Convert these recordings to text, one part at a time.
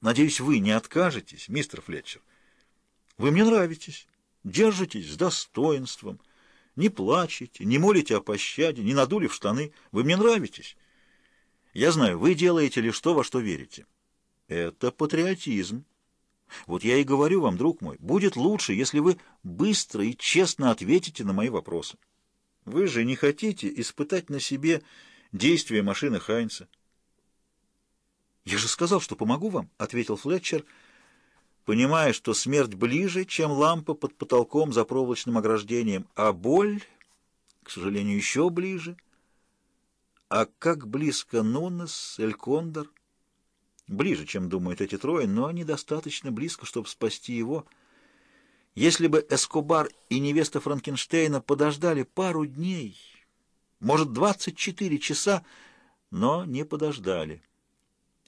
Надеюсь, вы не откажетесь, мистер Флетчер. Вы мне нравитесь, держитесь с достоинством, не плачете, не молите о пощаде, не надули в штаны. Вы мне нравитесь. Я знаю, вы делаете лишь то, во что верите. Это патриотизм. Вот я и говорю вам, друг мой, будет лучше, если вы быстро и честно ответите на мои вопросы. Вы же не хотите испытать на себе действия машины Хайнца. «Я же сказал, что помогу вам», — ответил Флетчер, понимая, что смерть ближе, чем лампа под потолком за проволочным ограждением, а боль, к сожалению, еще ближе. А как близко Нунес, Эль Кондор? Ближе, чем думают эти трое, но недостаточно близко, чтобы спасти его. Если бы Эскобар и невеста Франкенштейна подождали пару дней, может, 24 часа, но не подождали.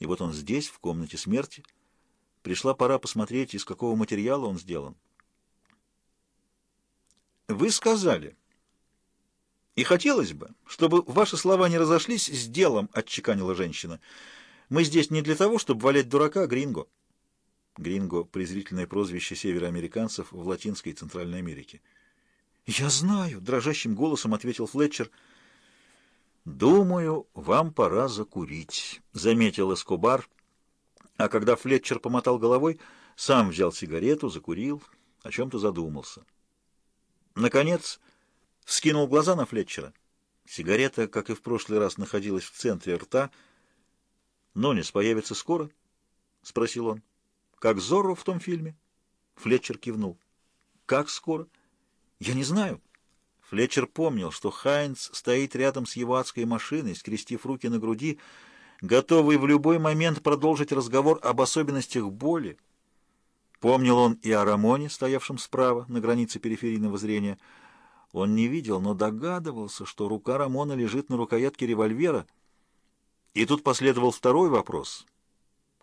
И вот он здесь, в комнате смерти. Пришла пора посмотреть, из какого материала он сделан. Вы сказали, и хотелось бы, чтобы ваши слова не разошлись с делом, отчеканила женщина. Мы здесь не для того, чтобы валять дурака, Гринго. Гринго — презрительное прозвище североамериканцев в Латинской и Центральной Америке. «Я знаю», — дрожащим голосом ответил Флетчер, — «Думаю, вам пора закурить», — заметил Эскобар. А когда Флетчер помотал головой, сам взял сигарету, закурил, о чем-то задумался. Наконец, скинул глаза на Флетчера. Сигарета, как и в прошлый раз, находилась в центре рта. «Нонис появится скоро?» — спросил он. «Как Зорро в том фильме?» Флетчер кивнул. «Как скоро?» «Я не знаю». Флетчер помнил, что Хайнц стоит рядом с его адской машиной, скрестив руки на груди, готовый в любой момент продолжить разговор об особенностях боли. Помнил он и о Рамоне, стоявшем справа, на границе периферийного зрения. Он не видел, но догадывался, что рука Рамона лежит на рукоятке револьвера. И тут последовал второй вопрос.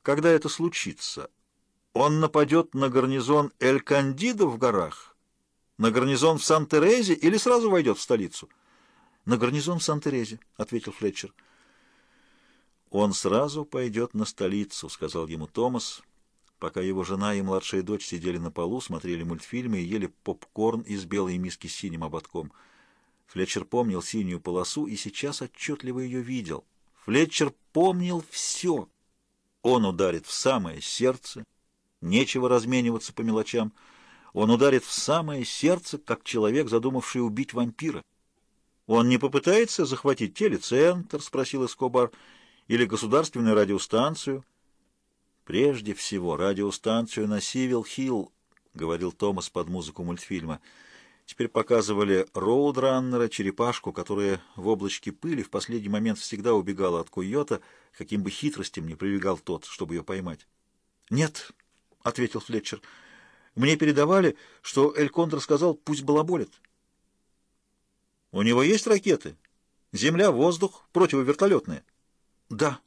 Когда это случится? Он нападет на гарнизон Эль-Кандидо в горах? На гарнизон в Сан-Терезе или сразу войдет в столицу? На гарнизон в Сан-Терезе, ответил Флетчер. Он сразу пойдет на столицу, сказал ему Томас, пока его жена и младшая дочь сидели на полу, смотрели мультфильмы и ели попкорн из белой миски с синим ободком. Флетчер помнил синюю полосу и сейчас отчетливо ее видел. Флетчер помнил все. Он ударит в самое сердце, нечего размениваться по мелочам — он ударит в самое сердце, как человек, задумавший убить вампира. «Он не попытается захватить телецентр?» — спросил Эскобар. «Или государственную радиостанцию?» «Прежде всего, радиостанцию на Сивил-Хилл», — говорил Томас под музыку мультфильма. Теперь показывали роудраннера, черепашку, которая в облачке пыли в последний момент всегда убегала от койота, каким бы хитростям не прибегал тот, чтобы ее поймать. «Нет», — ответил Флетчер, — мне передавали, что Эль Кондор сказал, пусть балаболит. У него есть ракеты? Земля, воздух, противовертолетные? Да.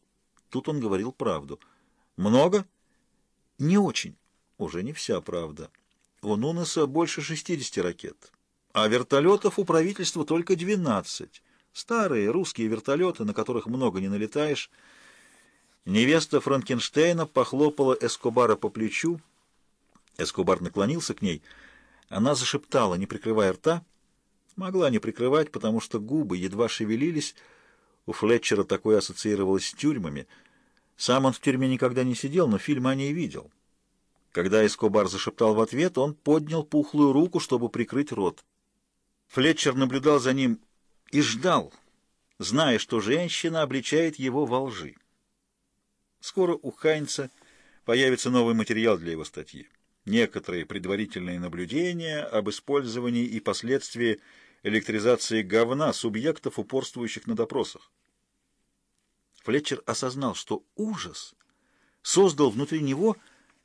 Тут он говорил правду. Много? Не очень. Уже не вся правда. У Нунеса больше 60 ракет. А вертолетов у правительства только 12. Старые русские вертолеты, на которых много не налетаешь. Невеста Франкенштейна похлопала Эскобара по плечу, Эскобар наклонился к ней. Она зашептала, не прикрывая рта. Могла не прикрывать, потому что губы едва шевелились. У Флетчера такое ассоциировалось с тюрьмами. Сам он в тюрьме никогда не сидел, но фильмы о ней видел. Когда Эскобар зашептал в ответ, он поднял пухлую руку, чтобы прикрыть рот. Флетчер наблюдал за ним и ждал, зная, что женщина обличает его во лжи. Скоро у Хайнца появится новый материал для его статьи некоторые предварительные наблюдения об использовании и последствии электризации говна субъектов, упорствующих на допросах. Флетчер осознал, что ужас создал внутри него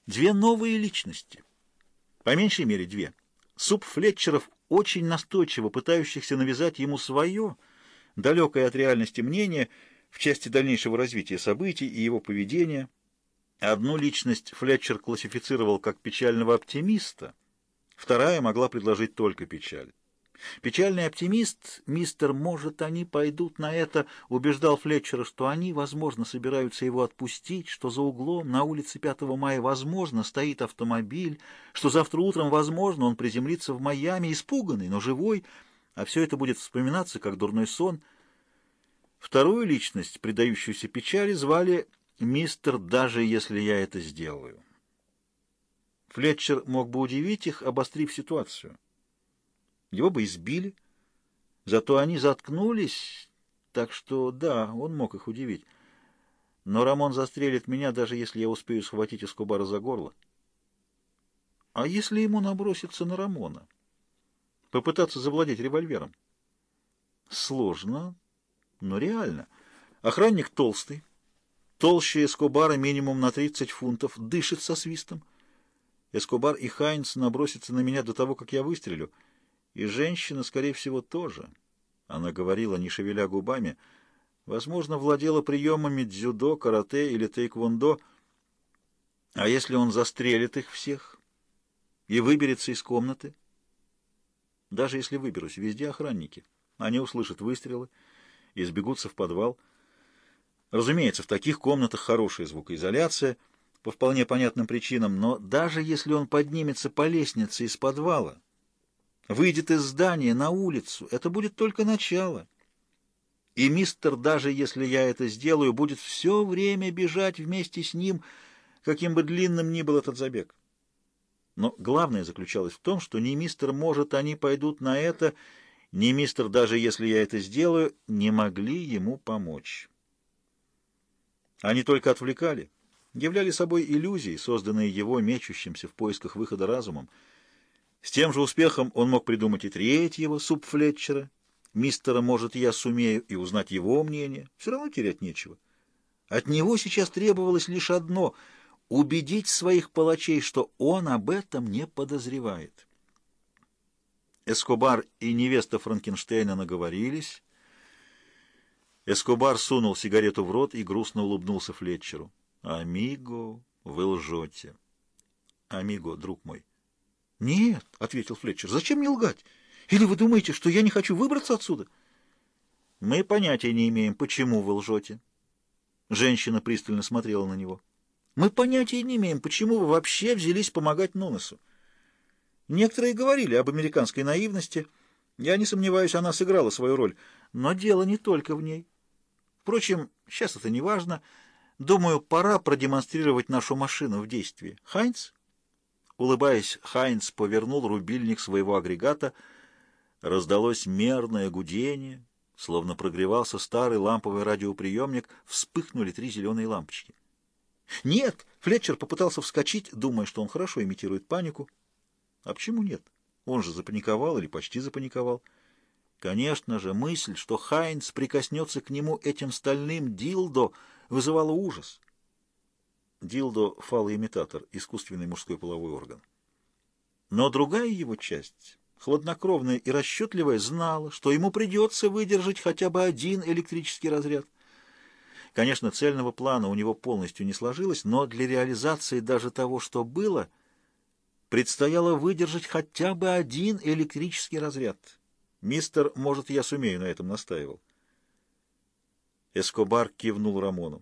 две новые личности. По меньшей мере две. Суп Флетчеров, очень настойчиво пытающихся навязать ему свое, далекое от реальности мнение в части дальнейшего развития событий и его поведения – Одну личность Флетчер классифицировал как печального оптимиста, вторая могла предложить только печаль. Печальный оптимист, мистер, может, они пойдут на это, убеждал Флетчера, что они, возможно, собираются его отпустить, что за углом на улице 5 мая, возможно, стоит автомобиль, что завтра утром, возможно, он приземлится в Майами, испуганный, но живой, а все это будет вспоминаться, как дурной сон. Вторую личность, предающуюся печали, звали мистер, даже если я это сделаю. Флетчер мог бы удивить их, обострив ситуацию. Его бы избили. Зато они заткнулись, так что, да, он мог их удивить. Но Рамон застрелит меня, даже если я успею схватить Эскобара за горло. А если ему наброситься на Рамона? Попытаться завладеть револьвером? Сложно, но реально. Охранник толстый, толще Эскобара минимум на 30 фунтов, дышит со свистом. Эскобар и Хайнс набросятся на меня до того, как я выстрелю — и женщина, скорее всего, тоже. Она говорила, не шевеля губами, возможно, владела приемами дзюдо, карате или тейквондо. А если он застрелит их всех и выберется из комнаты? Даже если выберусь, везде охранники. Они услышат выстрелы и сбегутся в подвал. Разумеется, в таких комнатах хорошая звукоизоляция, по вполне понятным причинам, но даже если он поднимется по лестнице из подвала, выйдет из здания на улицу, это будет только начало. И мистер, даже если я это сделаю, будет все время бежать вместе с ним, каким бы длинным ни был этот забег. Но главное заключалось в том, что не мистер может, они пойдут на это, не мистер, даже если я это сделаю, не могли ему помочь. Они только отвлекали, являли собой иллюзии, созданные его мечущимся в поисках выхода разумом, с тем же успехом он мог придумать и третьего субфлетчера. Мистера, может, я сумею и узнать его мнение. Все равно терять нечего. От него сейчас требовалось лишь одно — убедить своих палачей, что он об этом не подозревает. Эскобар и невеста Франкенштейна наговорились. Эскобар сунул сигарету в рот и грустно улыбнулся Флетчеру. «Амиго, вы лжете». «Амиго, друг мой». «Нет», — ответил Флетчер, — «зачем мне лгать? Или вы думаете, что я не хочу выбраться отсюда?» «Мы понятия не имеем, почему вы лжете». Женщина пристально смотрела на него. «Мы понятия не имеем, почему вы вообще взялись помогать Нунесу. Некоторые говорили об американской наивности. Я не сомневаюсь, она сыграла свою роль. Но дело не только в ней. Впрочем, сейчас это не важно. Думаю, пора продемонстрировать нашу машину в действии. Хайнц?» Улыбаясь, Хайнц повернул рубильник своего агрегата. Раздалось мерное гудение, словно прогревался старый ламповый радиоприемник, вспыхнули три зеленые лампочки. «Нет!» — Флетчер попытался вскочить, думая, что он хорошо имитирует панику. А почему нет? Он же запаниковал или почти запаниковал. Конечно же, мысль, что Хайнц прикоснется к нему этим стальным дилдо, вызывала ужас. Дилдо — фалоимитатор, искусственный мужской половой орган. Но другая его часть, хладнокровная и расчетливая, знала, что ему придется выдержать хотя бы один электрический разряд. Конечно, цельного плана у него полностью не сложилось, но для реализации даже того, что было, предстояло выдержать хотя бы один электрический разряд. «Мистер, может, я сумею на этом», — настаивал. Эскобар кивнул Рамону.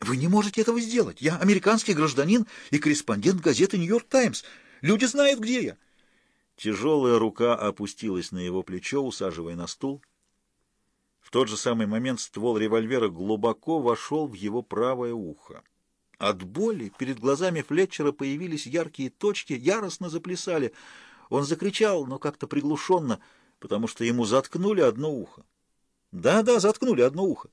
Вы не можете этого сделать. Я американский гражданин и корреспондент газеты «Нью-Йорк Таймс». Люди знают, где я. Тяжелая рука опустилась на его плечо, усаживая на стул. В тот же самый момент ствол револьвера глубоко вошел в его правое ухо. От боли перед глазами Флетчера появились яркие точки, яростно заплясали. Он закричал, но как-то приглушенно, потому что ему заткнули одно ухо. Да-да, заткнули одно ухо.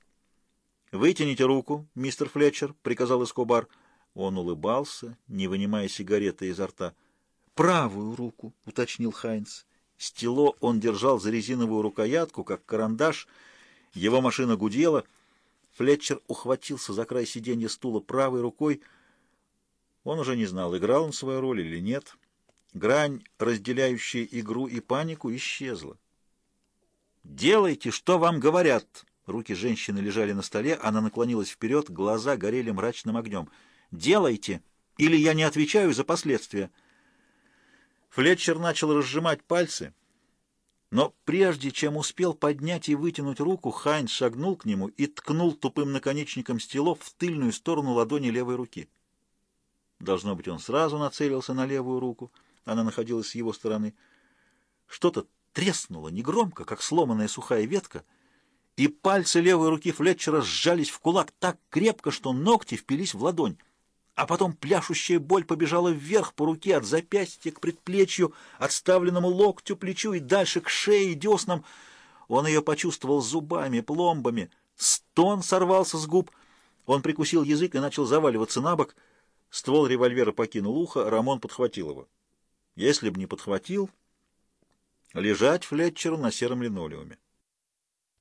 «Вытяните руку, мистер Флетчер», — приказал Эскобар. Он улыбался, не вынимая сигареты изо рта. «Правую руку», — уточнил Хайнц. Стело он держал за резиновую рукоятку, как карандаш. Его машина гудела. Флетчер ухватился за край сиденья стула правой рукой. Он уже не знал, играл он свою роль или нет. Грань, разделяющая игру и панику, исчезла. «Делайте, что вам говорят!» Руки женщины лежали на столе, она наклонилась вперед, глаза горели мрачным огнем. «Делайте, или я не отвечаю за последствия». Флетчер начал разжимать пальцы, Но прежде чем успел поднять и вытянуть руку, Хайнс шагнул к нему и ткнул тупым наконечником стелов в тыльную сторону ладони левой руки. Должно быть, он сразу нацелился на левую руку. Она находилась с его стороны. Что-то треснуло негромко, как сломанная сухая ветка, и пальцы левой руки Флетчера сжались в кулак так крепко, что ногти впились в ладонь а потом пляшущая боль побежала вверх по руке от запястья к предплечью, отставленному локтю, плечу и дальше к шее и деснам. Он ее почувствовал зубами, пломбами. Стон сорвался с губ. Он прикусил язык и начал заваливаться на бок. Ствол револьвера покинул ухо, Рамон подхватил его. Если б не подхватил, лежать Флетчеру на сером линолеуме.